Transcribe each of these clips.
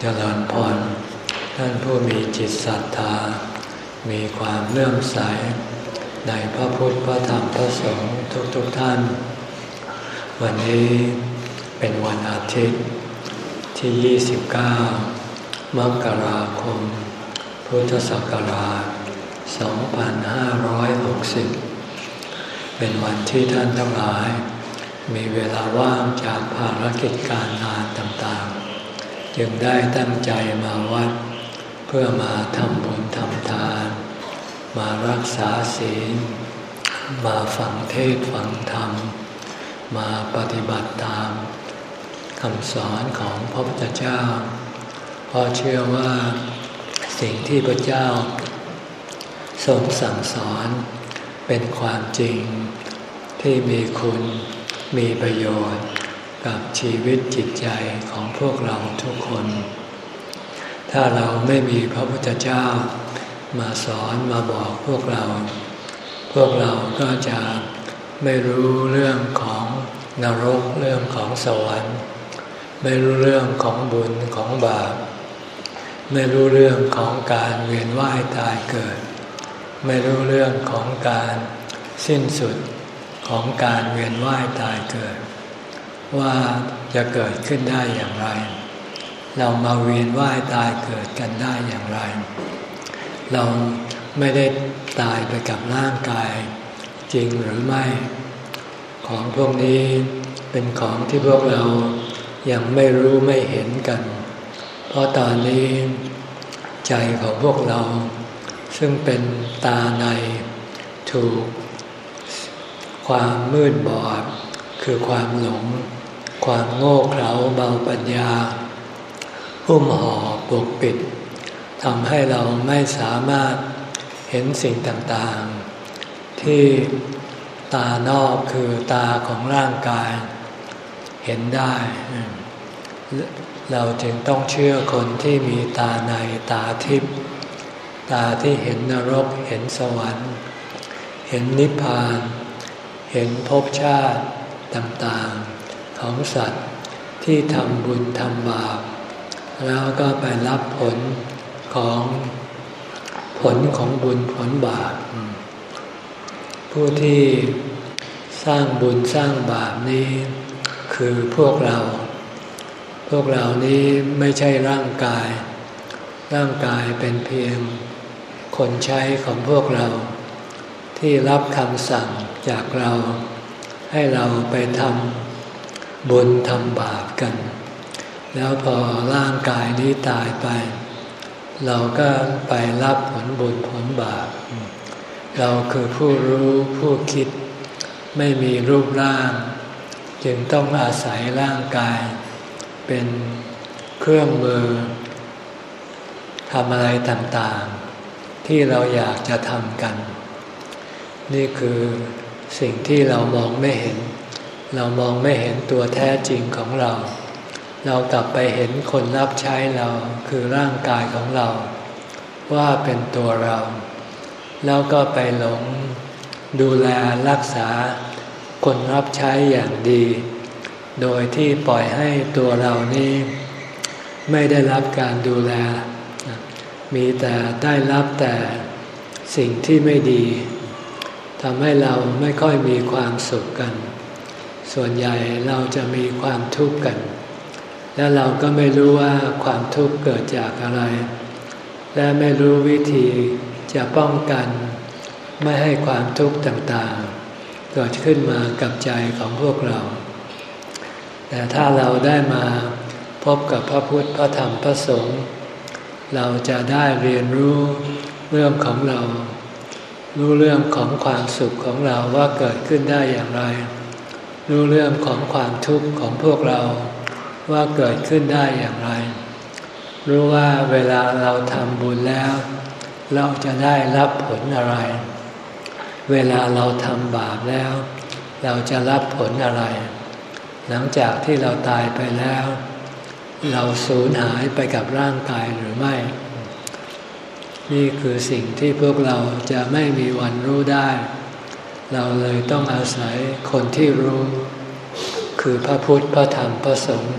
เจริญพรท่านผู้มีจิตศรัทธา มีความเลื่อมใส ในพระพุทธพระธรรมพระสงฆ์ทุกๆทท่าน วันนี้เป็นวันอาทิตย์ที่ 29 มกราคม พุทธศักราช 2560 เป็นวันที่ท่านทั้งหลาย มีเวลาว่างจากภารกิจการงานต่างๆ จึงได้ตั้งใจมาวัด เพื่อมาทำบุญทำทาน มารักษาศีล มาฟังเทศฟังธรรม มาปฏิบัติตามคำสอนของพระพุทธเจ้าเพราะเชื่อว่าสิ่งที่พระเจ้า ทรงสั่งสอนเป็นความจริงที่มีคุณมีประโยชน์ กับชีวิตจิตใจของพวกเราทุกคน ถ้าเราไม่มีพระพุทธเจ้า มาสอนมาบอกพวกเรา พวกเราก็จะไม่รู้เรื่องของนรกเรื่องของสวรรค์ ไม่รู้เรื่องของบุญของบาปไม่รู้เรื่องของการเวียนว่ายตายเกิด ไม่รู้เรื่องของการสิ้นสุดของการเวียนว่ายตายเกิด ว่าจะเกิดขึ้นได้อย่างไร เรามาเวียนว่ายตายเกิดกันได้อย่างไร เราไม่ได้ตายไปกับร่างกาย จริงหรือไม่ ของพวกนี้เป็นของที่พวกเรายังไม่รู้ไม่เห็นกัน เพราะตอนนี้ใจของพวกเรา ซึ่งเป็นตาในถูก ความมืดบอดคือความหลง ความโง่เขลาเบาปัญญา หุ้มห่อปกปิดทำให้เราไม่สามารถเห็นสิ่งต่างๆ ที่ตานอกคือตาของร่างกาย เห็นได้ เราจึงต้องเชื่อคนที่มีตาในตาทิพย์ตาที่เห็นนรกเห็นสวรรค์ เห็นนิพพาน เห็นภพชาติต่างๆ ของสัตว์ที่ทำบุญทำบาปแล้วก็ไปรับผลของผลของบุญผลบาปผู้ที่สร้างบุญสร้างบาปนี้ คือพวกเรา พวกเรานี้ไม่ใช่ร่างกาย ร่างกายเป็นเพียงคนใช้ของพวกเรา ที่รับคำสั่งจากเรา ให้เราไปทำ บุญทำบาปกัน แล้วพอร่างกายนี้ตายไป เราก็ไปรับผลบุญผลบาป เราคือผู้รู้ผู้คิด ไม่มีรูปร่าง จึงต้องอาศัยร่างกาย เป็นเครื่องมือทำอะไรต่างๆ ที่เราอยากจะทำกัน นี่คือสิ่งที่เรามองไม่เห็น เรามองไม่เห็นตัวแท้จริงของเรา เรากลับไปเห็นคนรับใช้เราคือร่างกายของเรา ว่าเป็นตัวเรา แล้วก็ไปหลงดูแลรักษา คนรับใช้อย่างดี โดยที่ปล่อยให้ตัวเรานี้ ไม่ได้รับการดูแล มีแต่ได้รับแต่สิ่งที่ไม่ดีทำให้เราไม่ค่อยมีความสุขกัน ส่วนใหญ่เราจะมีความทุกข์กัน และเราก็ไม่รู้ว่าความทุกข์เกิดจากอะไร และไม่รู้วิธีจะป้องกัน ไม่ให้ความทุกข์ต่างๆ เกิดขึ้นมากับใจของพวกเรา แต่ถ้าเราได้มาพบกับพระพุทธพระธรรมพระสงฆ์เราจะได้เรียนรู้เรื่องของเรา รู้เรื่องของความสุขของเราว่าเกิดขึ้นได้อย่างไร รู้เรื่องของความทุกข์ของพวกเราว่าเกิดขึ้นได้อย่างไร รู้ว่าเวลาเราทำบุญแล้ว เราจะได้รับผลอะไร เวลาเราทำบาปแล้ว เราจะรับผลอะไร หลังจากที่เราตายไปแล้ว เราสูญหายไปกับร่างกายหรือไม่ นี่คือสิ่งที่พวกเราจะไม่มีวันรู้ได้ เราเลยต้องอาศัยคนที่รู้ คือพระพุทธพระธรรมพระสงฆ์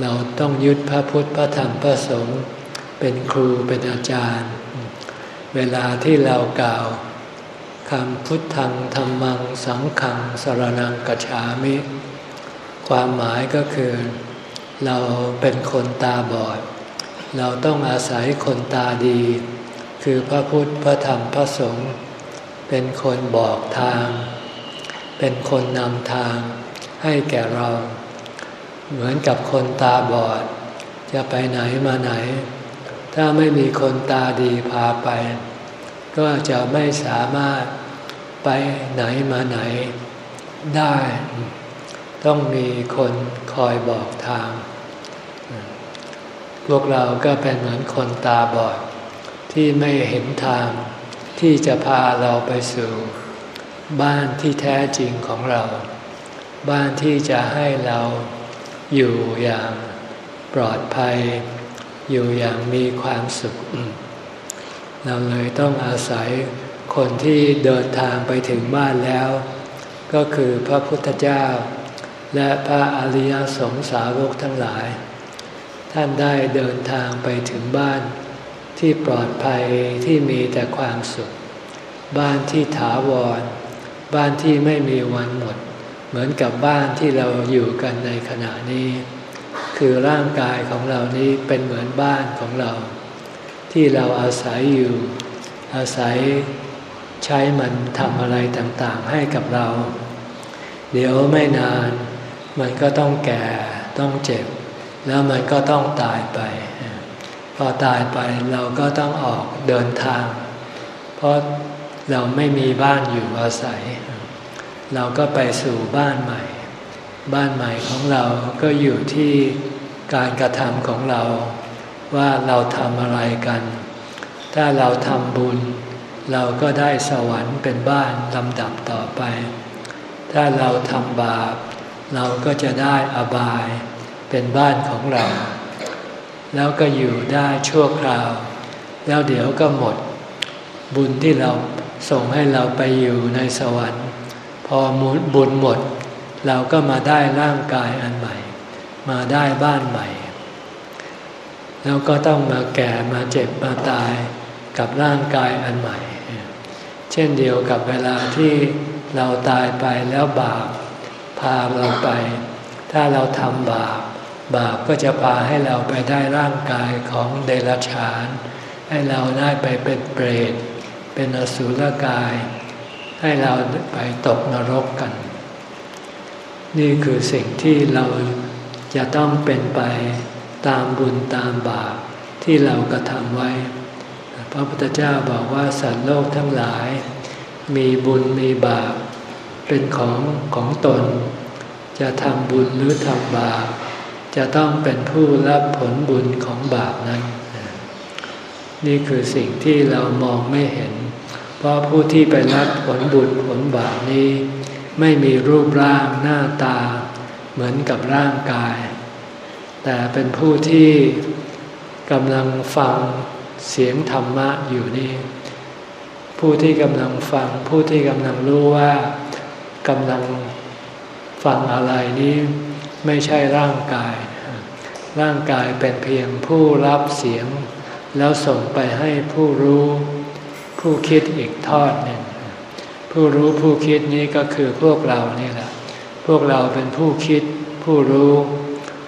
เราต้องยึดพระพุทธพระธรรมพระสงฆ์เป็นครูเป็นอาจารย์ เวลาที่เรากล่าวคำพุทธังธรรมังสังขังสรนังกัจฉามิ ความหมายก็คือ เราเป็นคนตาบอด เราต้องอาศัยคนตาดี คือพระพุทธพระธรรมพระสงฆ์ เป็นคนบอกทาง เป็นคนนำทางให้แก่เรา เหมือนกับคนตาบอด จะไปไหนมาไหน ถ้าไม่มีคนตาดีพาไป ก็จะไม่สามารถไปไหนมาไหนได้ ต้องมีคนคอยบอกทาง พวกเราก็เป็นเหมือนคนตาบอดที่ไม่เห็นทาง ที่จะพาเราไปสู่ บ้านที่แท้จริงของเรา บ้านที่จะให้เราอยู่อย่างปลอดภัย อยู่อย่างมีความสุข เราเลยต้องอาศัยคนที่เดินทางไปถึงบ้านแล้ว ก็คือพระพุทธเจ้า และพระอริยสงสาวกทั้งหลาย ท่านได้เดินทางไปถึงบ้าน ที่ปลอดภัยที่มีแต่ความสุข บ้านที่ถาวร บ้านที่ไม่มีวันหมด เหมือนกับบ้านที่เราอยู่กันในขณะนี้ คือร่างกายของเรานี้เป็นเหมือนบ้านของเรา ที่เราอาศัยอยู่ อาศัยใช้มันทำอะไรต่างๆให้กับเรา เดี๋ยวไม่นาน มันก็ต้องแก่ต้องเจ็บ แล้วมันก็ต้องตายไป อตายไปเราก็ต้องออกเดินทาง เพราะเราไม่มีบ้านอยู่อาศัย เราก็ไปสู่บ้านใหม่ บ้านใหม่ของเราก็อยู่ที่การกระทำของเราว่าเราทำอะไรกัน ถ้าเราทำบุญ เราก็ได้สวรรค์เป็นบ้านลำดับต่อไป ถ้าเราทำบาป เราก็จะได้อบายเป็นบ้านของเรา แล้วก็อยู่ได้ชั่วคราว แล้วเดี๋ยวก็หมด บุญที่เราส่งให้เราไปอยู่ในสวรรค์ พอบุญหมด เราก็มาได้ร่างกายอันใหม่ มาได้บ้านใหม่ แล้วก็ต้องมาแก่มาเจ็บมาตายกับร่างกายอันใหม่ เช่นเดียวกับเวลาที่เราตายไปแล้วบาปพาเราไป ถ้าเราทำบาป บาปก็จะพาให้เราไปได้ร่างกายของเดรัจฉาน ให้เราได้ไปเป็นเปรต เป็นอสุรกาย ให้เราไปตกนรกกัน นี่คือสิ่งที่เราจะต้องเป็นไปตามบุญตามบาปที่เรากระทำไว้ พระพุทธเจ้าบอกว่าสัตว์โลกทั้งหลาย มีบุญมีบาป เป็นของของตน จะทำบุญหรือทำบาป จะต้องเป็นผู้รับผลบุญของบาปนั้น นี่คือสิ่งที่เรามองไม่เห็น เพราะผู้ที่ไปรับผลบุญผลบาปนี้ ไม่มีรูปร่างหน้าตา เหมือนกับร่างกาย แต่เป็นผู้ที่กำลังฟังเสียงธรรมะอยู่นี่ผู้ที่กำลังฟังผู้ที่กำลังรู้ว่ากำลังฟังอะไรนี้ ไม่ใช่ร่างกาย ร่างกายเป็นเพียงผู้รับเสียง แล้วส่งไปให้ผู้รู้ผู้คิดอีกทอดหนึ่ง ผู้รู้ผู้คิดนี้ก็คือพวกเรานี่แหละ พวกเราเป็นผู้คิดผู้รู้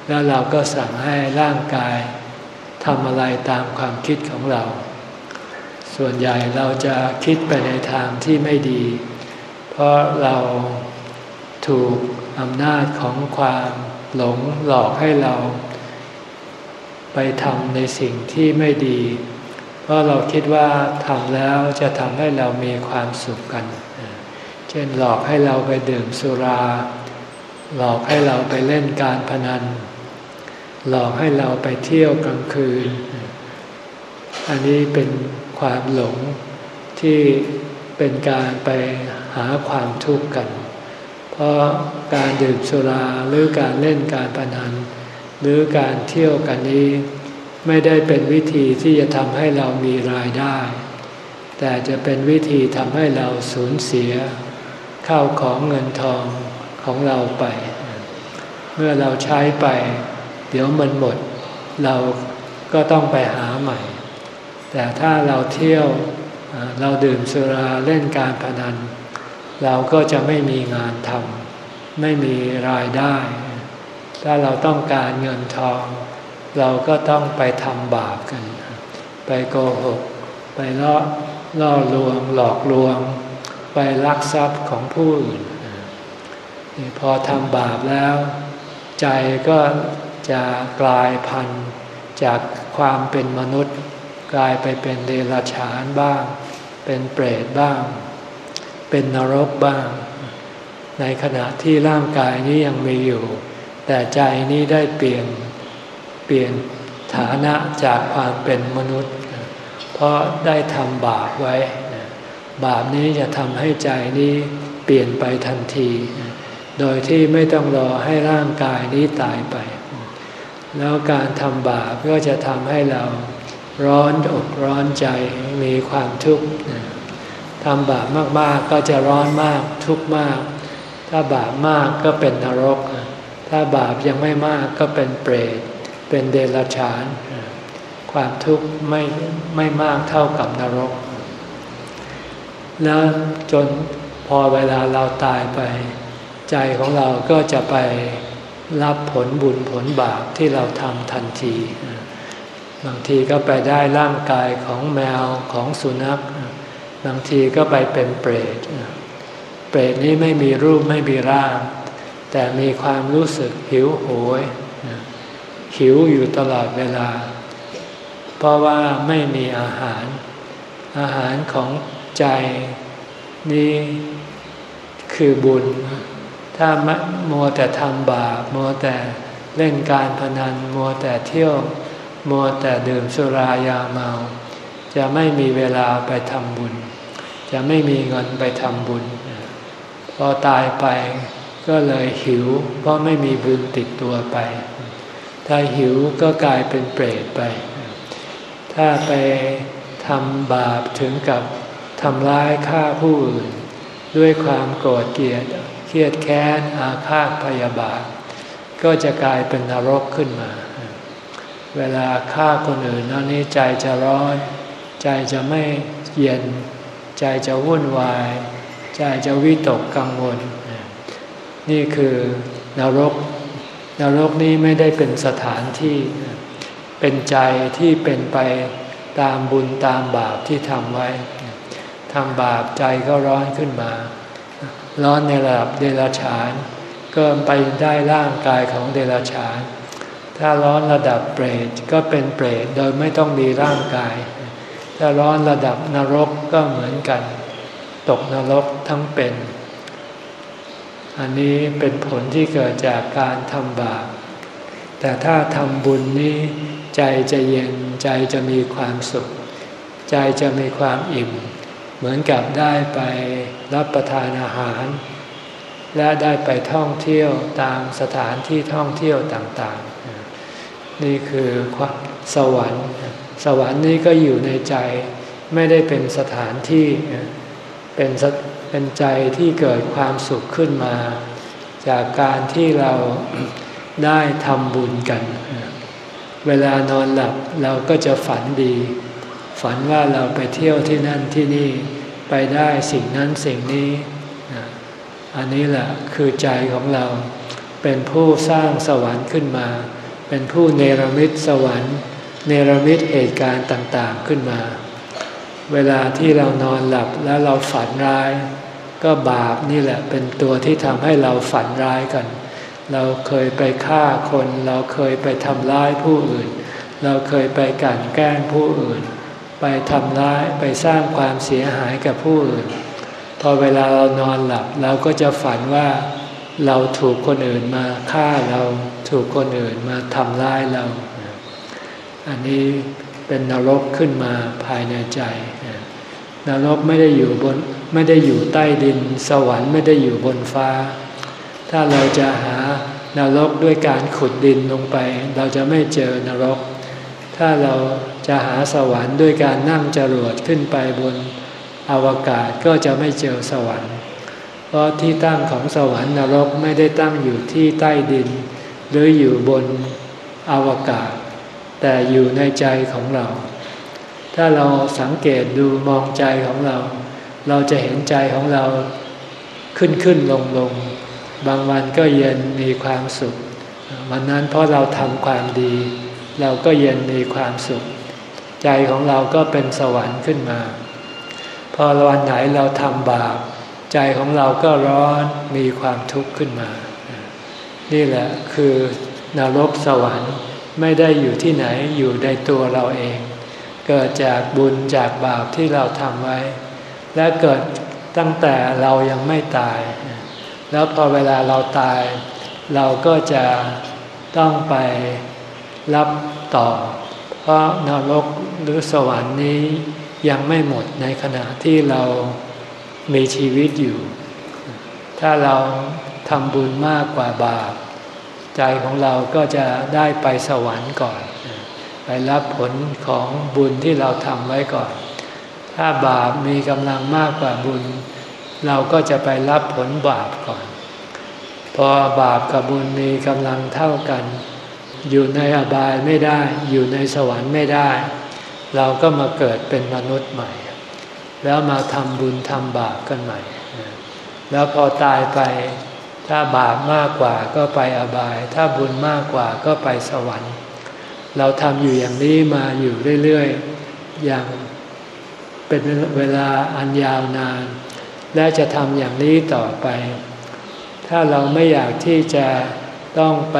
แล้วเราก็สั่งให้ร่างกายทำอะไรตามความคิดของเรา ส่วนใหญ่เราจะคิดไปในทางที่ไม่ดี เพราะเราถูก อำนาจของความหลงหลอกให้เรา ไปทำในสิ่งที่ไม่ดี เพราะเราคิดว่าทำแล้วจะทำให้เรามีความสุขกัน เช่นหลอกให้เราไปดื่มสุรา หลอกให้เราไปเล่นการพนัน หลอกให้เราไปเที่ยวกลางคืน อันนี้เป็นความหลงที่เป็นการไปหาความทุกข์กัน เพราะการดื่มสุราหรือการเล่นการพนัน หรือการเที่ยวกันนี้ ไม่ได้เป็นวิธีที่จะทำให้เรามีรายได้ แต่จะเป็นวิธีทำให้เราสูญเสียข้าวของเงินทองของเราไป เมื่อเราใช้ไป เดี๋ยวมันหมด เราก็ต้องไปหาใหม่ แต่ถ้าเราเที่ยวเราดื่มสุราเล่นการพนัน เราก็จะไม่มีงานทำไม่มีรายได้ ถ้าเราต้องการเงินทอง เราก็ต้องไปทำบาปกัน ไปโกหก ไปล่อล่อลวง หลอกลวง ไปลักทรัพย์ของผู้อื่นพอทำบาปแล้ว ใจก็จะกลายพันธุ์จากความเป็นมนุษย์ กลายไปเป็นเดรัจฉานบ้าง เป็นเปรตบ้าง เป็นนรกบ้าง ในขณะที่ร่างกายนี้ยังมีอยู่ แต่ใจนี้ได้เปลี่ยนเปลี่ยนฐานะจากความเป็นมนุษย์ เพราะได้ทำบาปไว้ บาปนี้จะทำให้ใจนี้เปลี่ยนไปทันที โดยที่ไม่ต้องรอให้ร่างกายนี้ตายไป แล้วการทำบาปก็จะทำให้เราร้อนอกร้อนใจมีความทุกข์ ทำบาปมากๆก็จะร้อนมากทุกข์มาก ถ้าบาปมากก็เป็นนรก ถ้าบาปยังไม่มากก็เป็นเปรต เป็นเดรัจฉาน ความทุกข์ไม่ไม่มากเท่ากับนรก แล้วจนพอเวลาเราตายไป ใจของเราก็จะไปรับผลบุญผลบาปที่เราทำทันที บางทีก็ไปได้ร่างกายของแมวของสุนัข บางทีก็ไปเป็นเปรต เปรตนี้ไม่มีรูปไม่มีร่าง แต่มีความรู้สึกหิวโหย หิวอยู่ตลอดเวลา เพราะว่าไม่มีอาหาร อาหารของใจนี้คือบุญ ถ้ามัวแต่ทำบาปมัวแต่เล่นการพนันมัวแต่เที่ยวมัวแต่ดื่มสุรายาเมา จะไม่มีเวลาไปทำบุญ จะไม่มีเงินไปทำบุญ พอตายไปก็เลยหิว เพราะไม่มีบุญติดตัวไป ถ้าหิวก็กลายเป็นเปรตไป ถ้าไปทำบาปถึงกับทำร้ายฆ่าผู้อื่น ด้วยความโกรธเกลียดเครียดแค้นอาฆาตพยาบาท ก็จะกลายเป็นนรกขึ้นมา เวลาฆ่าคนอื่นนั้นนี้ใจจะร้อน ใจจะไม่เย็น ใจจะวุ่นวาย ใจจะวิตกกังวล นี่คือนรก นรกนี้ไม่ได้เป็นสถานที่ เป็นใจที่เป็นไปตามบุญตามบาปที่ทำไว้ ทำบาปใจก็ร้อนขึ้นมา ร้อนในระดับเดรัจฉาน ก็ไปได้ร่างกายของเดรัจฉาน ถ้าร้อนระดับเปรตก็เป็นเปรตโดยไม่ต้องมีร่างกาย ถ้าร้อนระดับนรกก็เหมือนกัน ตกนรกทั้งเป็น อันนี้เป็นผลที่เกิดจากการทำบาป แต่ถ้าทำบุญนี้ใจจะเย็นใจจะมีความสุข ใจจะมีความอิ่ม เหมือนกับได้ไปรับประทานอาหาร และได้ไปท่องเที่ยวตามสถานที่ท่องเที่ยวต่างๆ นี่คือสวรรค์ สวรรค์นี้ก็อยู่ในใจไม่ได้เป็นสถานที่เป็นเป็นใจที่เกิดความสุขขึ้นมา จากการที่เราได้ทำบุญกัน เวลานอนหลับเราก็จะฝันดี ฝันว่าเราไปเที่ยวที่นั่นที่นี่ไปได้สิ่งนั้นสิ่งนี้ อันนี้แหละคือใจของเราเป็นผู้สร้างสวรรค์ขึ้นมา เป็นผู้เนรมิตสวรรค์ เนรมิตเหตุการณ์ต่างๆขึ้นมา เวลาที่เรานอนหลับแล้วเราฝันร้าย ก็บาปนี่แหละเป็นตัวที่ทำให้เราฝันร้ายกัน เราเคยไปฆ่าคน เราเคยไปทำร้ายผู้อื่น เราเคยไปกันแกล้งผู้อื่น ไปทำร้ายไปสร้างความเสียหายกับผู้อื่น พอเวลาเรานอนหลับเราก็จะฝันว่าเราถูกคนอื่นมาฆ่าเรา ถูกคนอื่นมาทำร้ายเรา อันนี้เป็นนรกขึ้นมาภายในใจ นรกไม่ได้อยู่บนไม่ได้อยู่ใต้ดิน สวรรค์ไม่ได้อยู่บนฟ้า ถ้าเราจะหานรกด้วยการขุดดินลงไป เราจะไม่เจอนรก ถ้าเราจะหาสวรรค์ด้วยการนั่งจรวดขึ้นไปบนอวกาศก็จะไม่เจอสวรรค์ เพราะที่ตั้งของสวรรค์นรกไม่ได้ตั้งอยู่ที่ใต้ดิน หรืออยู่บนอวกาศ แต่อยู่ในใจของเรา ถ้าเราสังเกตดูมองใจของเรา เราจะเห็นใจของเราขึ้นขึ้นลงลงบางวันก็เย็นมีความสุข วันนั้นเพราะเราทำความดี เราก็เย็นมีความสุข ใจของเราก็เป็นสวรรค์ขึ้นมา พอวันไหนเราทำบาป ใจของเราก็ร้อนมีความทุกข์ขึ้นมา นี่แหละคือนรกสวรรค์ ไม่ได้อยู่ที่ไหนอยู่ในตัวเราเอง เกิดจากบุญจากบาปที่เราทำไว้ และเกิดตั้งแต่เรายังไม่ตาย แล้วพอเวลาเราตาย เราก็จะต้องไปรับต่อ เพราะนรกหรือสวรรค์นี้ยังไม่หมดในขณะที่เรามีชีวิตอยู่ ถ้าเราทำบุญมากกว่าบาป ใจของเราก็จะได้ไปสวรรค์ก่อน ไปรับผลของบุญที่เราทำไว้ก่อน ถ้าบาปมีกำลังมากกว่าบุญ เราก็จะไปรับผลบาปก่อน พอบาปกับบุญมีกำลังเท่ากัน อยู่ในอบายไม่ได้ อยู่ในสวรรค์ไม่ได้ เราก็มาเกิดเป็นมนุษย์ใหม่ แล้วมาทำบุญทำบาปกันใหม่ แล้วพอตายไป ถ้าบาปมากกว่าก็ไปอบาย ถ้าบุญมากกว่าก็ไปสวรรค์ เราทำอยู่อย่างนี้มาอยู่เรื่อยๆ อย่างเป็นเวลาอันยาวนาน และจะทำอย่างนี้ต่อไป ถ้าเราไม่อยากที่จะต้องไป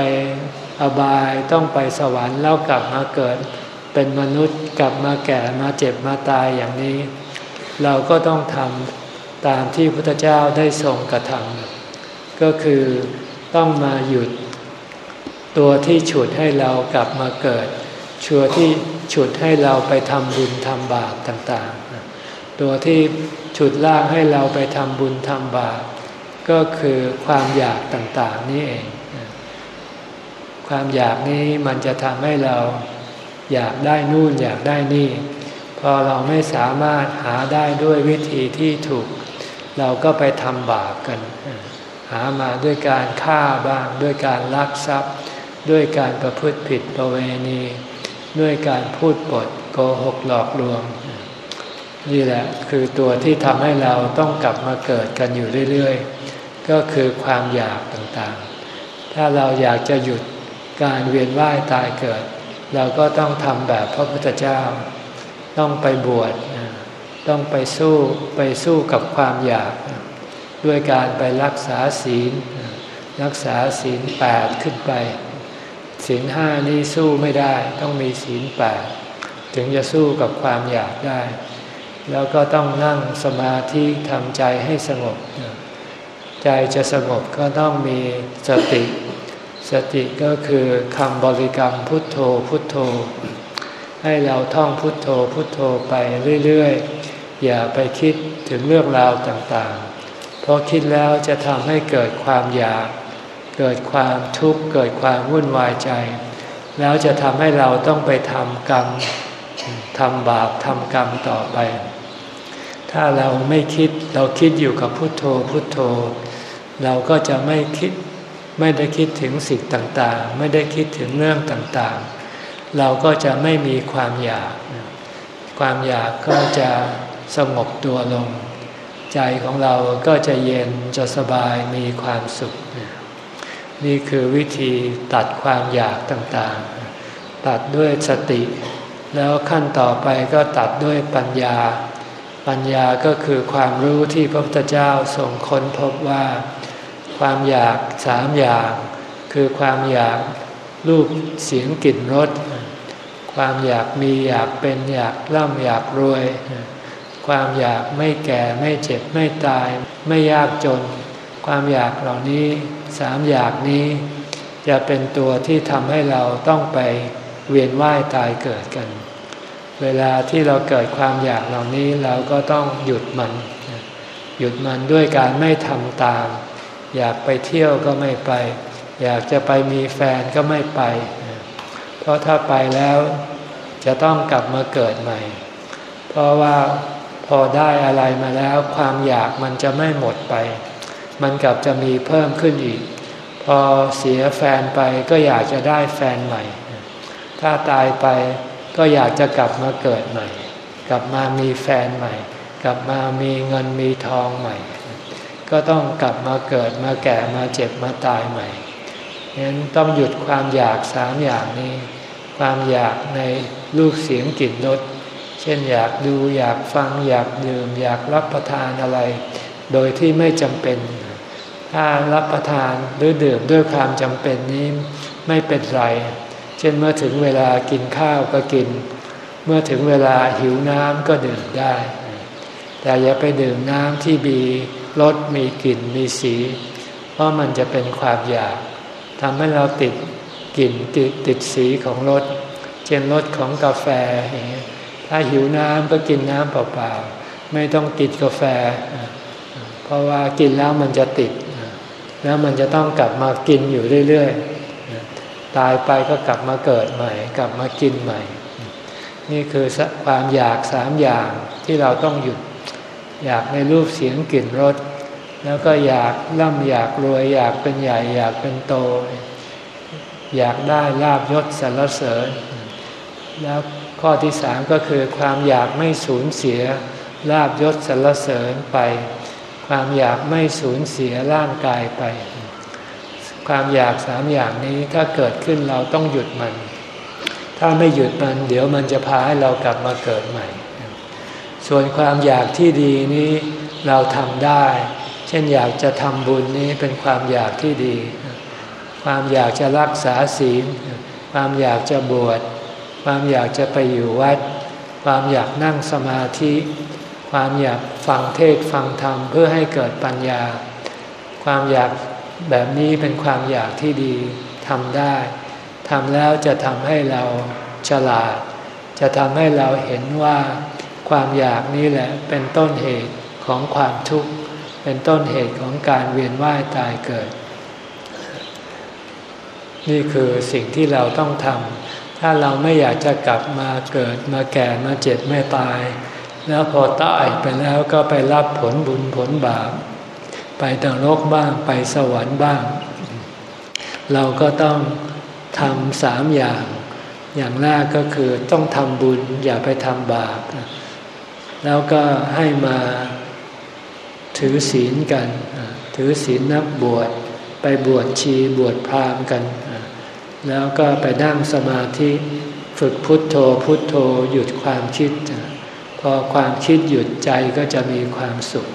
อบายต้องไปสวรรค์แล้วกลับมาเกิด เป็นมนุษย์กลับมาแก่มาเจ็บมาตายอย่างนี้ เราก็ต้องทำตามที่พุทธเจ้าได้ทรงกระทำ ก็คือต้องมาหยุด ตัวที่ฉุดให้เรากลับมาเกิด ชัวที่ฉุดให้เราไปทำบุญทำบาปต่างๆ ตัวที่ฉุดลากให้เราไปทำบุญทำบาปก็คือความอยากต่างๆนี่เอง ความอยากนี้มันจะทำให้เราอยากได้นู่นอยากได้นี่ พอเราไม่สามารถหาได้ด้วยวิธีที่ถูก เราก็ไปทำบาปกัน หามาด้วยการฆ่าบ้าง ด้วยการลักทรัพย์ ด้วยการประพฤติผิดประเวณี ด้วยการพูดปดโกหกหลอกลวง นี่แหละคือตัวที่ทำให้เราต้องกลับมาเกิดกันอยู่เรื่อยๆ ก็คือความอยากต่างๆ ถ้าเราอยากจะหยุดการเวียนว่ายตายเกิด เราก็ต้องทำแบบพระพุทธเจ้า ต้องไปบวชต้องไปสู้ไปสู้กับความอยาก ด้วยการไปรักษาศีล รักษาศีลแปดขึ้นไป ศีลห้านี้สู้ไม่ได้ต้องมีศีลแปดถึงจะสู้กับความอยากได้ แล้วก็ต้องนั่งสมาธิทำใจให้สงบ ใจจะสงบก็ต้องมีสติ สติก็คือคำบริกรรมพุทโธพุทโธ ให้เราท่องพุทโธพุทโธไปเรื่อยๆ อย่าไปคิดถึงเรื่องราวต่างๆ เพราะคิดแล้วจะทำให้เกิดความอยาก เกิดความทุกข์เกิดความวุ่นวายใจ แล้วจะทำให้เราต้องไปทำกรรมทำบาปทำกรรมต่อไป ถ้าเราไม่คิดเราคิดอยู่กับพุทโธพุทโธ เราก็จะไม่คิดไม่ได้คิดถึงสิ่งต่างๆ ไม่ได้คิดถึงเรื่องต่างๆ เราก็จะไม่มีความอยาก ความอยากก็จะสงบตัวลง ใจของเราก็จะเย็นจะสบายมีความสุข นี่คือวิธีตัดความอยากต่างๆ ตัดด้วยสติ แล้วขั้นต่อไปก็ตัดด้วยปัญญา ปัญญาก็คือความรู้ที่พระพุทธเจ้าทรงค้นพบว่า ความอยากสามอย่าง คือความอยากรูปเสียงกลิ่นรสความอยากมีอยากเป็นอยากร่ำอยากรวย ความอยากไม่แก่ไม่เจ็บไม่ตาย ไม่ยากจน ความอยากเหล่านี้สามอยากนี้ จะเป็นตัวที่ทำให้เราต้องไปเวียนว่ายตายเกิดกัน เวลาที่เราเกิดความอยากเหล่านี้เราก็ต้องหยุดมัน หยุดมันด้วยการไม่ทำตาม อยากไปเที่ยวก็ไม่ไป อยากจะไปมีแฟนก็ไม่ไป เพราะถ้าไปแล้วจะต้องกลับมาเกิดใหม่ เพราะว่า พอได้อะไรมาแล้วความอยากมันจะไม่หมดไป มันกลับจะมีเพิ่มขึ้นอีก พอเสียแฟนไปก็อยากจะได้แฟนใหม่ ถ้าตายไปก็อยากจะกลับมาเกิดใหม่ กลับมามีแฟนใหม่ กลับมามีเงินมีทองใหม่ ก็ต้องกลับมาเกิดมาแก่มาเจ็บมาตายใหม่ฉะนั้นต้องหยุดความอยากสามอย่างนี้ ความอยากในรูปเสียงกลิ่นรส เช่นอยากดูอยากฟังอยากดื่มอยากรับประทานอะไร โดยที่ไม่จำเป็น ถ้ารับประทานหรือดื่มด้วยความจำเป็นนี้ไม่เป็นไร เช่นเมื่อถึงเวลากินข้าวก็กิน เมื่อถึงเวลาหิวน้ำก็ดื่มได้ แต่อย่าไปดื่มน้ำที่มีรสมีกลิ่นมีสี เพราะมันจะเป็นความอยากทำให้เราติดกลิ่นติดติดสีของรสเช่นรสของกาแฟอย่างเงี้ย ถ้าหิวน้ำก็กินน้ำเปล่าๆ ไม่ต้องกินกาแฟ เพราะว่ากินแล้วมันจะติด แล้วมันจะต้องกลับมากินอยู่เรื่อยๆ ตายไปก็กลับมาเกิดใหม่ กลับมากินใหม่ นี่คือความอยากสามอย่างที่เราต้องหยุด อยากในรูปเสียงกลิ่นรส แล้วก็อยากร่ำอยากรวย อยากเป็นใหญ่ อยากเป็นโต อยากได้ลาบยศสรรเสริญ แล้ว ข้อที่สามก็คือความอยากไม่สูญเสียลาบยศสรรเสริญไป ความอยากไม่สูญเสียร่างกายไป ความอยากสามอย่างนี้ถ้าเกิดขึ้นเราต้องหยุดมัน ถ้าไม่หยุดมันเดี๋ยวมันจะพาให้เรากลับมาเกิดใหม่ ส่วนความอยากที่ดีนี้เราทำได้ เช่นอยากจะทำบุญนี้เป็นความอยากที่ดี ความอยากจะรักษาศีล ความอยากจะบวช ความอยากจะไปอยู่วัด ความอยากนั่งสมาธิ ความอยากฟังเทศฟังธรรมเพื่อให้เกิดปัญญา ความอยากแบบนี้เป็นความอยากที่ดีทำได้ทำแล้วจะทำให้เราฉลาด จะทำให้เราเห็นว่าความอยากนี้แหละเป็นต้นเหตุของความทุกข์ เป็นต้นเหตุของการเวียนว่ายตายเกิด นี่คือสิ่งที่เราต้องทำ ถ้าเราไม่อยากจะกลับมาเกิดมาแก่มาเจ็บไม่ตาย แล้วพอตายไปแล้วก็ไปรับผลบุญผลบาป ไปนรกบ้างไปสวรรค์บ้าง เราก็ต้องทำสามอย่าง อย่างแรกก็คือต้องทำบุญอย่าไปทำบาป แล้วก็ให้มาถือศีลกัน ถือศีลนักบวชไปบวชชีบวชพรามกัน แล้วก็ไปนั่งสมาธิฝึกพุทโธพุทโธหยุดความคิด พอความคิดหยุดใจก็จะมีความสุข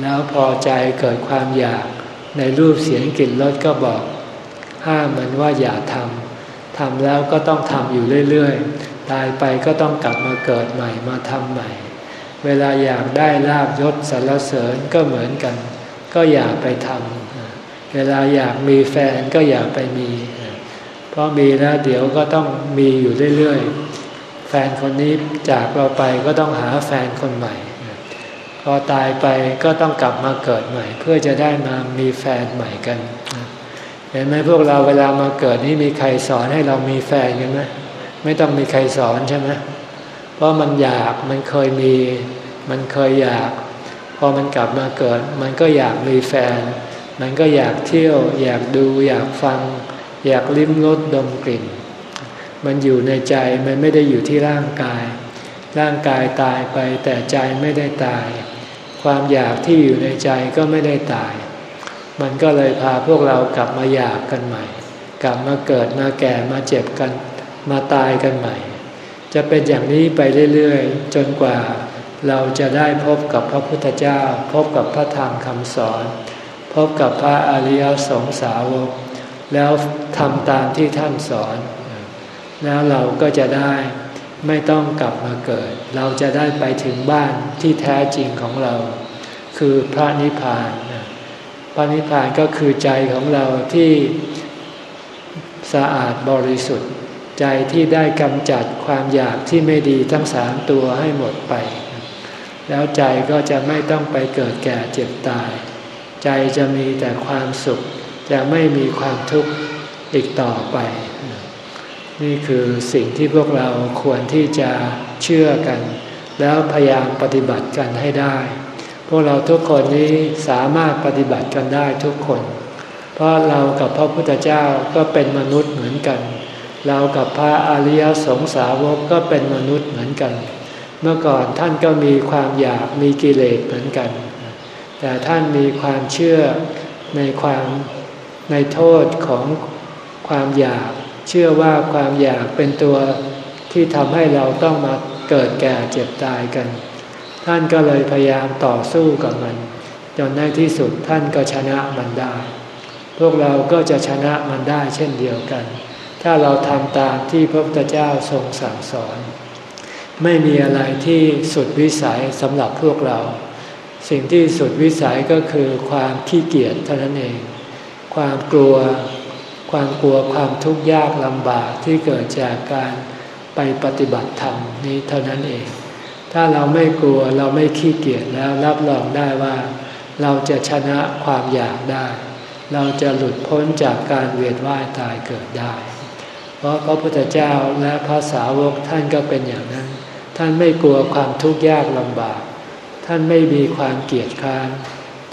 แล้วพอใจเกิดความอยากในรูปเสียงกลิ่นรสก็บอก ห้ามมันว่าอย่าทำทำแล้วก็ต้องทำอยู่เรื่อยๆ ตายไปก็ต้องกลับมาเกิดใหม่มาทำใหม่ เวลาอยากได้ลาบยศสรรเสริญก็เหมือนกัน ก็อย่าไปทำเวลาอยากมีแฟนก็อย่าไปมีพ ราะมีแล้วเดี๋ยวก็ต้องมีอยู่เรื่อยๆ แฟนคนนี้จากเราไปก็ต้องหาแฟนคนใหม่ พอตายไปก็ต้องกลับมาเกิดใหม่ เพื่อจะได้มามีแฟนใหม่กัน เห็นไหมพวกเราเวลามาเกิดนี้มีใครสอนให้เรามีแฟนกันไหมไม่ต้องมีใครสอนใช่ไหมเพราะมันอยากมันเคยมี มันเคยอยาก พอมันกลับมาเกิด มันก็อยากมีแฟน มันก็อยากเที่ยว อยากดูอยากฟัง อยากลิ้มรสดมกลิ่น มันอยู่ในใจมันไม่ได้อยู่ที่ร่างกาย ร่างกายตายไปแต่ใจไม่ได้ตาย ความอยากที่อยู่ในใจก็ไม่ได้ตาย มันก็เลยพาพวกเรากลับมาอยากกันใหม่ กลับมาเกิดมาแก่มาเจ็บกันมาตายกันใหม่ จะเป็นอย่างนี้ไปเรื่อยๆ จนกว่าเราจะได้พบกับพระพุทธเจ้า พบกับพระธรรมคำสอน พบกับพระอริยสงสาวก แล้วทำตามที่ท่านสอน แล้วเราก็จะได้ไม่ต้องกลับมาเกิด เราจะได้ไปถึงบ้านที่แท้จริงของเรา คือพระนิพพาน พระนิพพานก็คือใจของเราที่สะอาดบริสุทธิ์ ใจที่ได้กำจัดความอยากที่ไม่ดีทั้งสามตัวให้หมดไป แล้วใจก็จะไม่ต้องไปเกิดแก่เจ็บตาย ใจจะมีแต่ความสุข จะไม่มีความทุกข์อีกต่อไป นี่คือสิ่งที่พวกเราควรที่จะเชื่อกัน แล้วพยายามปฏิบัติกันให้ได้ พวกเราทุกคนนี้สามารถปฏิบัติกันได้ทุกคน เพราะเรากับพระพุทธเจ้าก็เป็นมนุษย์เหมือนกัน เรากับพระอริยสงสาวกก็เป็นมนุษย์เหมือนกัน เมื่อก่อนท่านก็มีความอยากมีกิเลสเหมือนกัน แต่ท่านมีความเชื่อในความ ในโทษของความอยาก เชื่อว่าความอยากเป็นตัวที่ทำให้เราต้องมาเกิดแก่เจ็บตายกัน ท่านก็เลยพยายามต่อสู้กับมัน จนในที่สุดท่านก็ชนะมันได้ พวกเราก็จะชนะมันได้เช่นเดียวกัน ถ้าเราทำตามที่พระพุทธเจ้าทรงสั่งสอน ไม่มีอะไรที่สุดวิสัยสำหรับพวกเรา สิ่งที่สุดวิสัยก็คือความขี้เกียจเท่านั้นเอง ความกลัว ความกลัวความทุกข์ยากลำบากที่เกิดจากการไปปฏิบัติธรรมนี้เท่านั้นเอง ถ้าเราไม่กลัวเราไม่ขี้เกียจแล้วรับรองได้ว่า เราจะชนะความอยากได้ เราจะหลุดพ้นจากการเวียนว่ายตายเกิดได้ เพราะพระพุทธเจ้าและพระสาวกท่านก็เป็นอย่างนั้น ท่านไม่กลัวความทุกข์ยากลำบาก ท่านไม่มีความเกียจคร้าน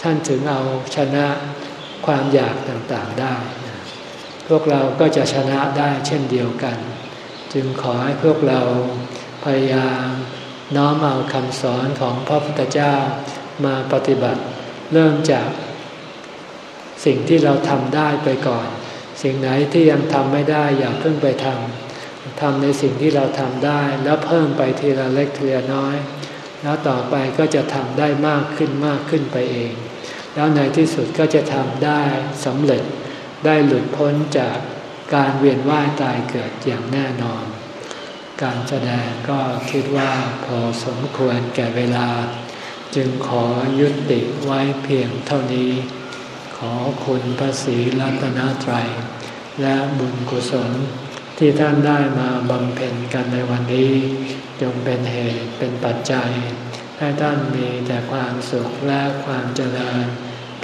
ท่านถึงเอาชนะ ความอยากต่างๆได้ พวกเราก็จะชนะได้เช่นเดียวกัน จึงขอให้พวกเราพยายามน้อมเอาคำสอนของพระพุทธเจ้ามาปฏิบัติ เริ่มจากสิ่งที่เราทำได้ไปก่อน สิ่งไหนที่ยังทำไม่ได้อย่าเพิ่งไปทำทำในสิ่งที่เราทำได้แล้วเพิ่มไปทีละเล็กทีละน้อย แล้วต่อไปก็จะทำได้มากขึ้นมากขึ้นไปเอง แล้วในที่สุดก็จะทำได้สำเร็จ ได้หลุดพ้นจากการเวียนว่ายตายเกิดอย่างแน่นอน การแสดงก็คิดว่าพอสมควรแก่เวลา จึงขอยุติไว้เพียงเท่านี้ ขอคุณพระศรีรัตนตรัย และบุญกุศลที่ท่านได้มาบำเพ็ญกันในวันนี้ จงเป็นเหตุเป็นปัจจัย ให้ท่านมีแต่ความสุขและความเจริญ